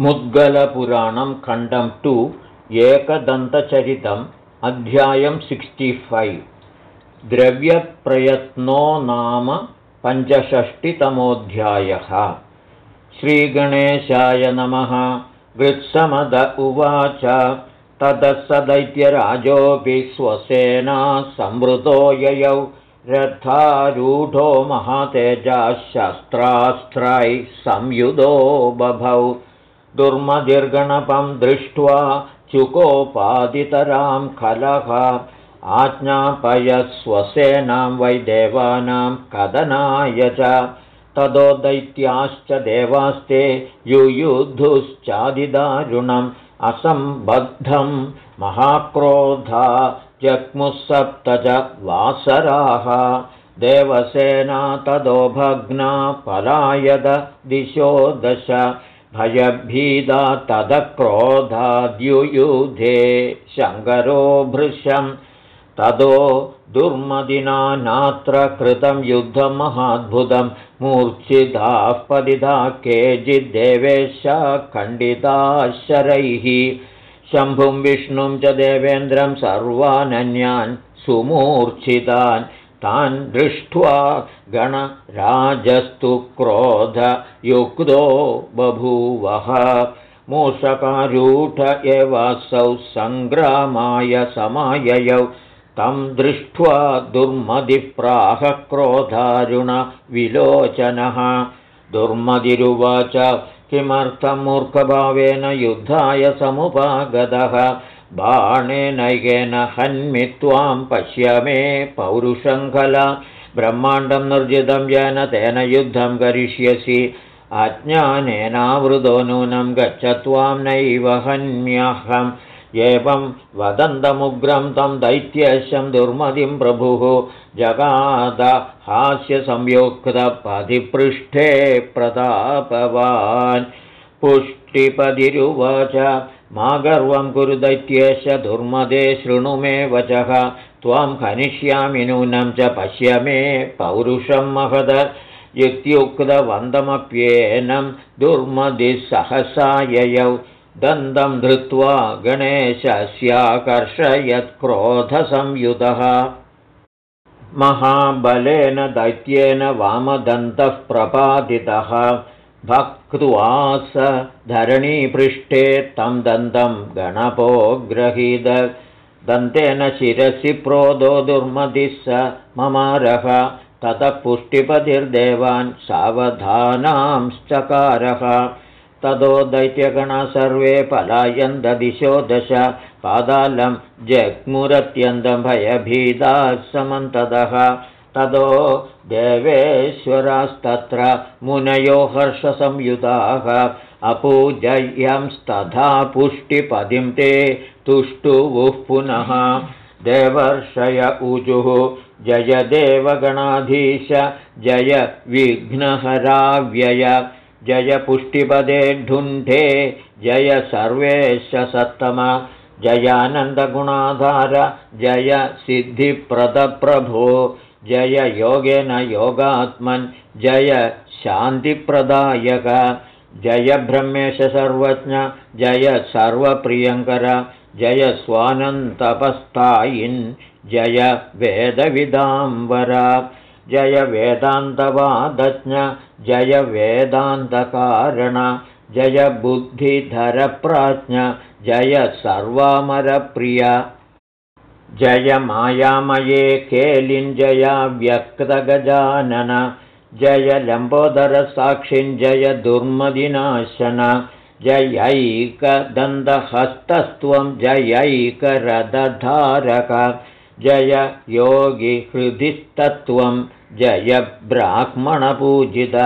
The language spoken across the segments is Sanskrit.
मुद्गलपुराणं खण्डं टु एकदन्तचरितम् अध्यायं सिक्स्टिफैव् द्रव्यप्रयत्नो नाम पञ्चषष्टितमोऽध्यायः। श्रीगणेशाय नमः। वृत्समद उवाच। ततः स दैत्यराजोऽपि स्वसेना संवृतो ययौ। रथारूढो महातेजाः शस्त्रास्त्रैः संयुधो बभौ दुर्मदिर्गणपं दृष्ट्वा चुकोपादितरां खलः। आज्ञापयस्वसेनां वै देवानां कदनाय च। तदो दैत्याश्च देवास्ते युयुधुश्चादिदारुणम् असम्बद्धं महाक्रोधा जग्मुःसप्त च वासराः देवसेना तदो भग्ना पलायद दिशो दश भयभीदा तदक्रोधाद्युयुधे शङ्करो भृशं। तदो दुर्मदिना नात्र कृतं युद्धमहाद्भुतं मूर्च्छिताः पदिधा केचिद्देवेश खण्डिता शरैः शम्भुं विष्णुं च देवेन्द्रं सर्वानन्यान् सुमूर्च्छितान् तान् दृष्ट्वा गणराजस्तु क्रोधयुक्तो बभूवः। मूषकारूढ एवासौ सङ्ग्रामाय समाययौ। तं दृष्ट्वा दुर्मदिप्राह क्रोधारुणविलोचनः दुर्मदिरुवाच किमर्थं मूर्खभावेन युद्धाय समुपागतः बाणेनैकेन हन्मि त्वां पश्य मे पौरुषङ्खला ब्रह्माण्डं निर्जितं येन तेन युद्धं करिष्यसि। अज्ञानेनावृतो नूनं गच्छ त्वां नैव हन्म्यहम्। एवं वदन्तमुग्रं तं दैत्यशं दुर्मदिं प्रभुः। जगाद हास्यसंयुक्तपदिपृष्ठे प्रतापवान्। पुष्टिपदिरुवाच मा गर्वं कुरु दैत्येश दुर्मदे शृणु मे वचः त्वां हनिष्यामि नूनं च पश्य मे पौरुषं महद इत्युक्तवन्दमप्येनं दुर्मदिसहसाययौ। दन्तं धृत्वा गणेशस्याकर्षयत्क्रोधसंयुतः महाबलेन दैत्येन वामदन्तः प्रपादितः भक्त्वास धरणीपृष्ठे तं दन्तं गणपो दन्तेन शिरसि प्रोदो दुर्मदिः स ममारः। ततः पुष्टिपतिर्देवान् सावधानांश्चकारः। ततो दैत्यगणा सर्वे पलायन्ददिशो दश। पादालं जग्मुरत्यन्तं भयभीदाः समन्तदः ततो देवेश्वरास्तत्र मुनयो हर्षसंयुताः। अपूजयंस्तथा पुष्टिपदिं ते तुष्टुवुः पुनः। देवर्षय ऊजुः। जय देवगणाधीश। जय विघ्नहराव्यय। जय पुष्टिपदे ढुण्ढे जय सर्वेश सत्तम। जयानन्दगुणाधार जय सिद्धिप्रदप्रभो जय योगेन योगात्मन् जय शान्तिप्रदायक। जय ब्रह्मेश सर्वज्ञ जय सर्वप्रियङ्कर जय स्वानन्तपस्तायिन् जय वेदविदाम्बर। जय वेदान्तवादज्ञ जय वेदान्तकारण जय बुद्धिधरप्राज्ञ जय सर्वामरप्रिय जय मायामये केलिञ्जया व्यक्तगजानन जय लम्बोदरसाक्षिञ्जय दुर्मदिनाशन जयैकदन्तहस्तस्त्वं जयैकरदधारक जय योगिहृदिस्तत्त्वं जय ब्राह्मणपूजित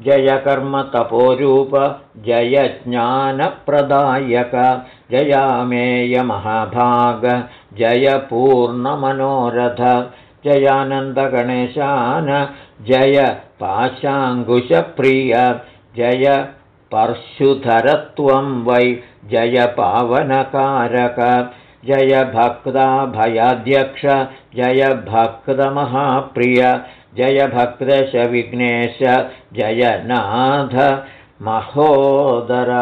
जय कर्मतपोरूप जय ज्ञानप्रदायक जयामेयमहाभाग। जय पूर्णमनोरथ जयानन्दगणेशान। जय पाशाङ्कुशप्रिय जय परशुधरत्वं वै। जय पावनकारक जय भक्ताभयाध्यक्ष जय भक्तमहाप्रिय जय भक्तश विघ्नेश जय नाथ महोदर।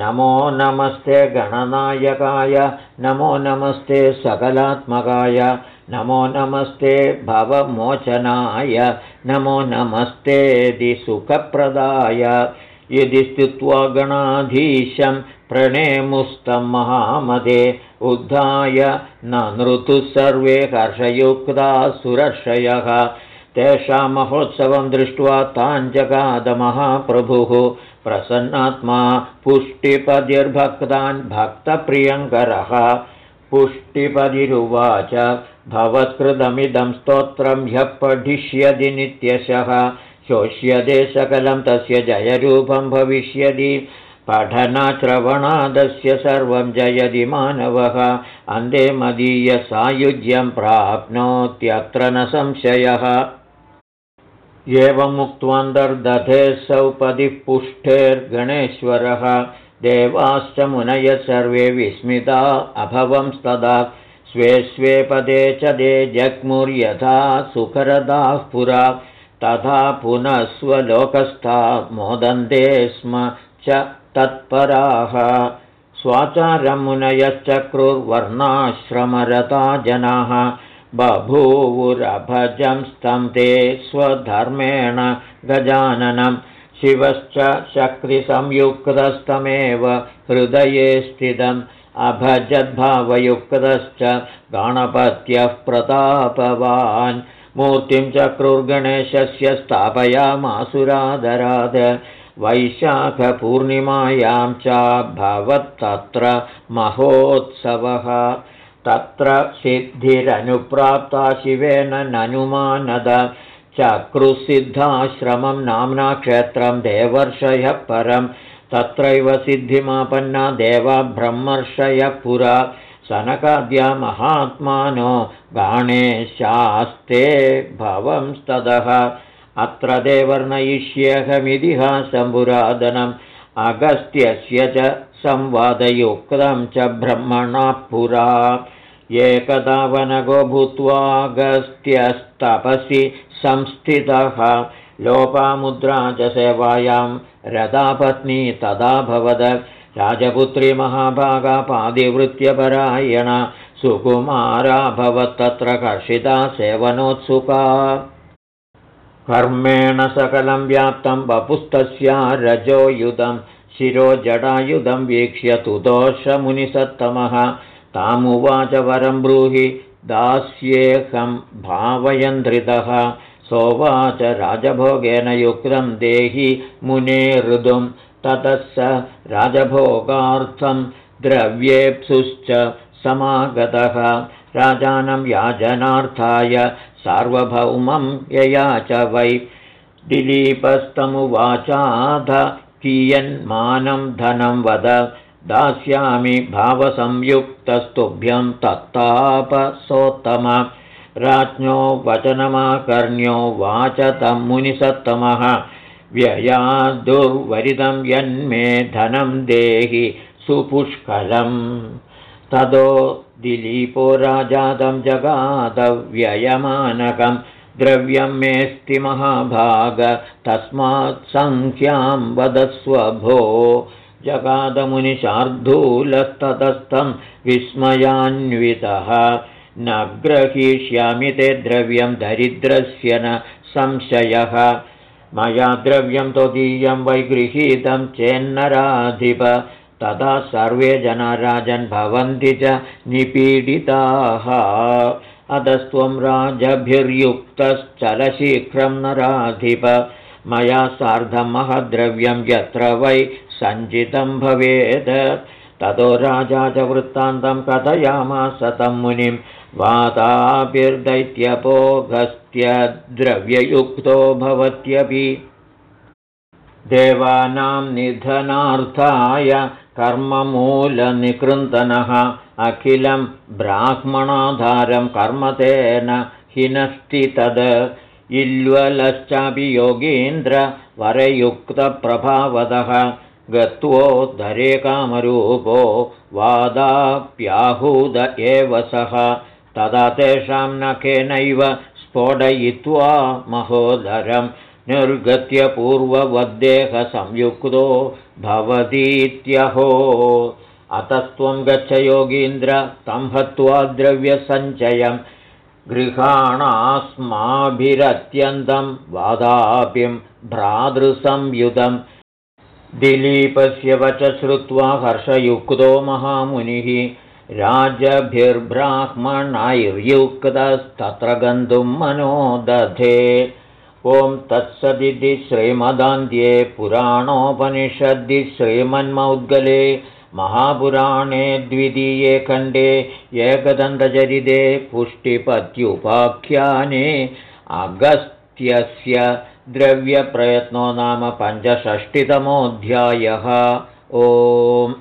नमो नमस्ते गणनायकाय नमो नमस्ते सकलात्मकाय नमो नमस्ते भवमोचनाय नमो नमस्तेदि सुखप्रदाय यदि स्थित्वा गणाधीशं प्रणेमुस्तं महामदे उद्धाय नृतुः सर्वे हर्षयुक्ताः सुरर्षयः तेषां महोत्सवं दृष्ट्वा ताञ्जगादमहाप्रभुः प्रसन्नात्मा पुष्टिपदिर्भक्तान् भक्तप्रियङ्करः। पुष्टिपदिरुवाच भवत्कृतमिदं स्तोत्रं ह्यः पठिष्यति नित्यशः। शोष्यते सकलं तस्य जयरूपं भविष्यति। पठनाश्रवणादस्य सर्वं जयति मानवः। अन्ते मदीयसायुज्यं प्राप्नोत्यत्र न संशयः एवमुक्त्वान्तर्दधे सौपदिः पुष्ठेर्गणेश्वरः देवाश्च मुनयः सर्वे विस्मिता अभवंस्तदा स्वे स्वे पदे च दे जग्मुर्यथा सुखरदाः पुरा। तथा पुनः स्वलोकस्था मोदन्ते स्म च तत्पराः। स्वाचारं मुनयश्चक्रुर्वर्णाश्रमरता जनाः बभूवुरभजं स्तं ते स्वधर्मेण गजाननं। शिवश्च शक्तिसंयुक्तस्तमेव हृदये स्थितम्। अभजद्भावयुक्तश्च गणपत्यः प्रतापवान्। मूर्तिं चक्रुर्गणेशस्य स्थापयामासुरादराद। वैशाखपूर्णिमायां च भवत्तत्र महोत्सवः तत्र सिद्धिरनुप्राप्ता शिवेन ननुमानद। चक्रुसिद्धाश्रमं नाम्ना क्षेत्रं देवर्षयः परं। तत्रैव सिद्धिमापन्ना देवब्रह्मर्षयः पुरा। सनकाद्या महात्मानो गाणेशास्ते भवंस्तदः अत्र देवर्णयिष्येऽहमितिहासं अगस्त्यस्य च संवादयुक्तं च ब्रह्मणः पुरा। एकदा वनगो भूत्वागस्त्यस्तपसि संस्थितः। लोपामुद्रा च सेवायां रदापत्नी तदा भवद। राजपुत्री महाभागापादिवृत्यपरायण सुकुमारा भवत्तत्र कर्षिता सेवनोत्सुका। कर्मेण सकलं व्याप्तं वपुस्तस्या रजोयुधं शिरोजडायुधं वीक्ष्य तुदोषमुनिसत्तमः। तामुवाच वरं ब्रूहि दास्येऽहं भावयन्त्रितः सोवाच राजभोगेन युक्तं देहि मुने हृदुं ततः स राजभोगार्थं द्रव्येप्सुश्च समागतः। राजानं याजनार्थाय सार्वभौमं यया च वै। दिलीपस्तमुवाचाध कियन्मानं धनं वद। दास्यामि भावसंयुक्तस्तुभ्यं तत्तापसोत्तम। राज्ञो वचनमाकर्ण्यो वाच तं मुनिसत्तमः। व्ययादुर्वरितं यन्मे धनं देहि सुपुष्कलम्। ततो दिलीपो राजातं जगादव्ययमानकं द्रव्यं मेऽस्ति महाभाग तस्मात् सङ्ख्यां वदस्व भो। जगादमुनिशार्दूलस्ततस्थं विस्मयान्वितः। न ग्रहीष्यामि ते द्रव्यं दरिद्रस्य न संशयः। मया द्रव्यं त्वदीयं वैगृहीतं चेन्नराधिप। तदा सर्वे जना राजन् भवन्ति च निपीडिताः अधस्त्वं राजभिर्युक्तश्चलशीघ्रं नराधिप। मया सार्धं महद्रव्यं यत्र वै सञ्चितं भवेत् ततो राजा च वृत्तान्तं कथयामास तं मुनिं। वाताभिर्दैत्यपोगस्त्यद्रव्ययुक्तो भवत्यपि। देवानां निधनार्थाय कर्ममूलनिकृन्तनः। अखिलं ब्राह्मणाधारं कर्मतेन हिनस्ति तद् इल्वलश्चापि योगीन्द्रवरयुक्तप्रभावदः गत्वोद्धरे कामरूपो वादाप्याहूद एव सः। तदा तेषां नखेनैव स्फोटयित्वा महोदरं निर्गत्य पूर्ववद्देहसंयुक्तो भवतीत्यहो गच्छ योगीन्द्र तं हत्वा द्रव्यसञ्चयं। गृहाणास्माभिरत्यन्तं वादाप्यं भ्रातृसंयुतं दिलीपस्य वच श्रुत्वा हर्षयुक्तो महामुनिः राजभिर्ब्राह्मणैर्युक्तस्तत्र गन्तुं मनो दधे ॐ तत्सदिति श्रीमदान्ध्ये पुराणोपनिषद्दि श्रीमन्मौद्गले महापुराणे द्वितीये खण्डे एकदन्तचरिते पुष्टिपत्युपाख्याने अगस्त्यस्य द्रव्यप्रयत्नो नाम पञ्चषष्टितमोऽध्यायः। ओम्